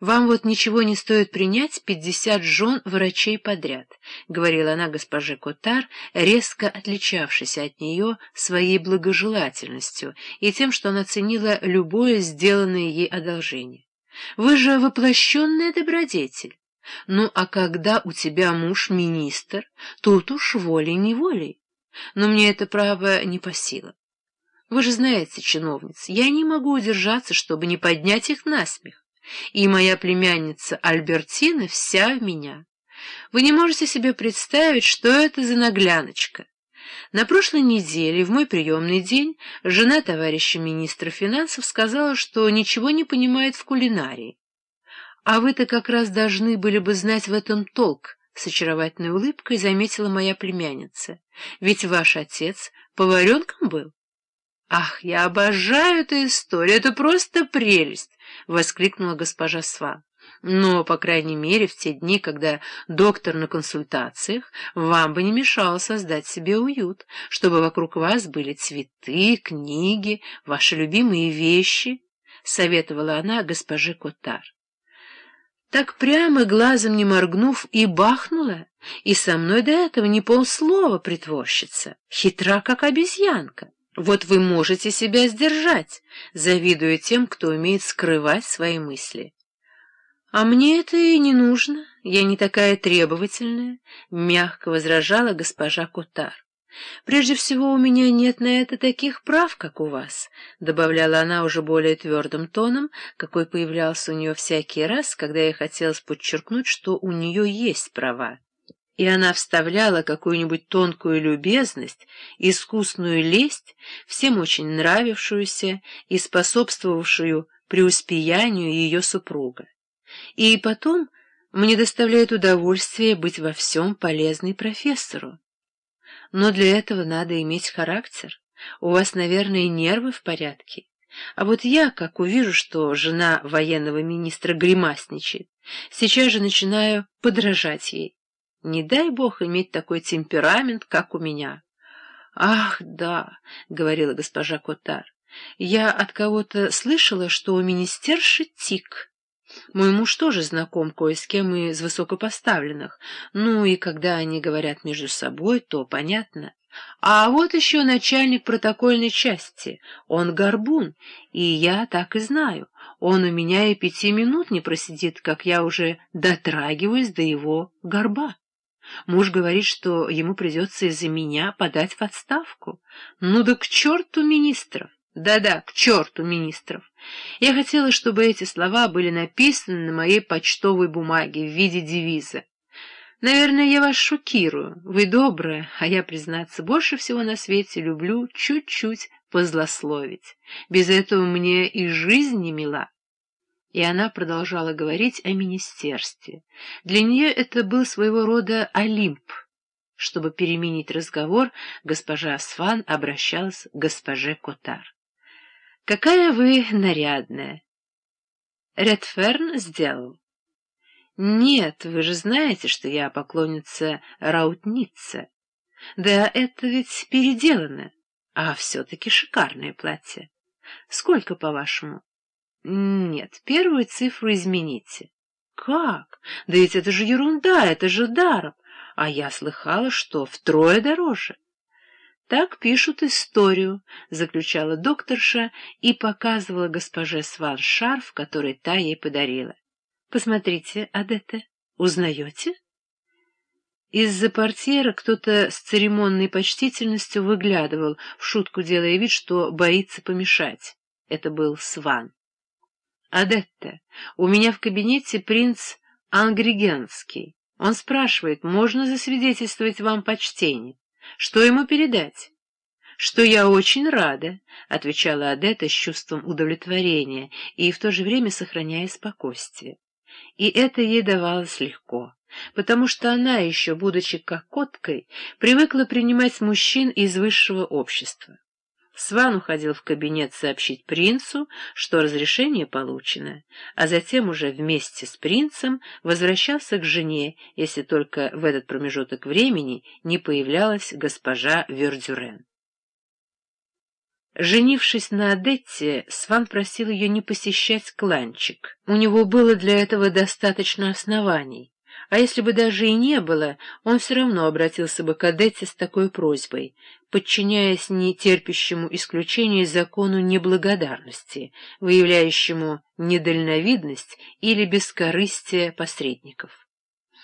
«Вам вот ничего не стоит принять пятьдесят жен врачей подряд», — говорила она госпоже Котар, резко отличавшейся от нее своей благожелательностью и тем, что она ценила любое сделанное ей одолжение. «Вы же воплощенная добродетель. Ну, а когда у тебя муж министр, тут уж волей-неволей. Но мне это право не по силам. Вы же знаете, чиновниц, я не могу удержаться, чтобы не поднять их на смех и моя племянница Альбертина вся в меня. Вы не можете себе представить, что это за нагляночка. На прошлой неделе, в мой приемный день, жена товарища министра финансов сказала, что ничего не понимает в кулинарии. А вы-то как раз должны были бы знать в этом толк, — с очаровательной улыбкой заметила моя племянница. Ведь ваш отец поваренком был. Ах, я обожаю эту историю, это просто прелесть! — воскликнула госпожа Сван. «Но, по крайней мере, в те дни, когда доктор на консультациях, вам бы не мешало создать себе уют, чтобы вокруг вас были цветы, книги, ваши любимые вещи», — советовала она госпоже Котар. Так прямо, глазом не моргнув, и бахнула, и со мной до этого не полслова притворщица, хитра, как обезьянка. Вот вы можете себя сдержать, завидуя тем, кто умеет скрывать свои мысли. А мне это и не нужно, я не такая требовательная, — мягко возражала госпожа Котар. «Прежде всего, у меня нет на это таких прав, как у вас», — добавляла она уже более твердым тоном, какой появлялся у нее всякий раз, когда ей хотелось подчеркнуть, что у нее есть права и она вставляла какую-нибудь тонкую любезность, искусную лесть, всем очень нравившуюся и способствовавшую преуспеянию ее супруга. И потом мне доставляет удовольствие быть во всем полезной профессору. Но для этого надо иметь характер. У вас, наверное, нервы в порядке. А вот я, как увижу, что жена военного министра гримасничает, сейчас же начинаю подражать ей. Не дай бог иметь такой темперамент, как у меня. — Ах, да, — говорила госпожа Котар, — я от кого-то слышала, что у министерши тик. Мой муж тоже знаком кое с кем из высокопоставленных, ну и когда они говорят между собой, то понятно. А вот еще начальник протокольной части, он горбун, и я так и знаю, он у меня и пяти минут не просидит, как я уже дотрагиваюсь до его горба. Муж говорит, что ему придется из-за меня подать в отставку. Ну да к черту министров! Да-да, к черту министров! Я хотела, чтобы эти слова были написаны на моей почтовой бумаге в виде девиза. Наверное, я вас шокирую. Вы добрая, а я, признаться, больше всего на свете люблю чуть-чуть позлословить. Без этого мне и жизнь не мила. И она продолжала говорить о министерстве. Для нее это был своего рода Олимп. Чтобы переменить разговор, госпожа Асфан обращалась к госпоже Котар. «Какая вы нарядная!» Редферн сделал. «Нет, вы же знаете, что я поклонница раутница. Да это ведь переделано, а все-таки шикарное платье. Сколько, по-вашему?» Нет, первую цифру измените. Как? Да ведь это же ерунда, это же даром. А я слыхала, что втрое дороже. Так пишут историю, заключала докторша и показывала госпоже Сван шарф, который та ей подарила. Посмотрите, Адетте, узнаете? Из-за портьера кто-то с церемонной почтительностью выглядывал, в шутку делая вид, что боится помешать. Это был Сван. «Адетта, у меня в кабинете принц Ангригенский. Он спрашивает, можно засвидетельствовать вам почтение? Что ему передать?» «Что я очень рада», — отвечала Адетта с чувством удовлетворения и в то же время сохраняя спокойствие. И это ей давалось легко, потому что она, еще будучи кокоткой, привыкла принимать мужчин из высшего общества. Сван уходил в кабинет сообщить принцу, что разрешение получено, а затем уже вместе с принцем возвращался к жене, если только в этот промежуток времени не появлялась госпожа Вердюрен. Женившись на Адетте, Сван просил ее не посещать кланчик. У него было для этого достаточно оснований. А если бы даже и не было, он все равно обратился бы к Адетте с такой просьбой, подчиняясь нетерпящему исключения закону неблагодарности, выявляющему недальновидность или бескорыстие посредников.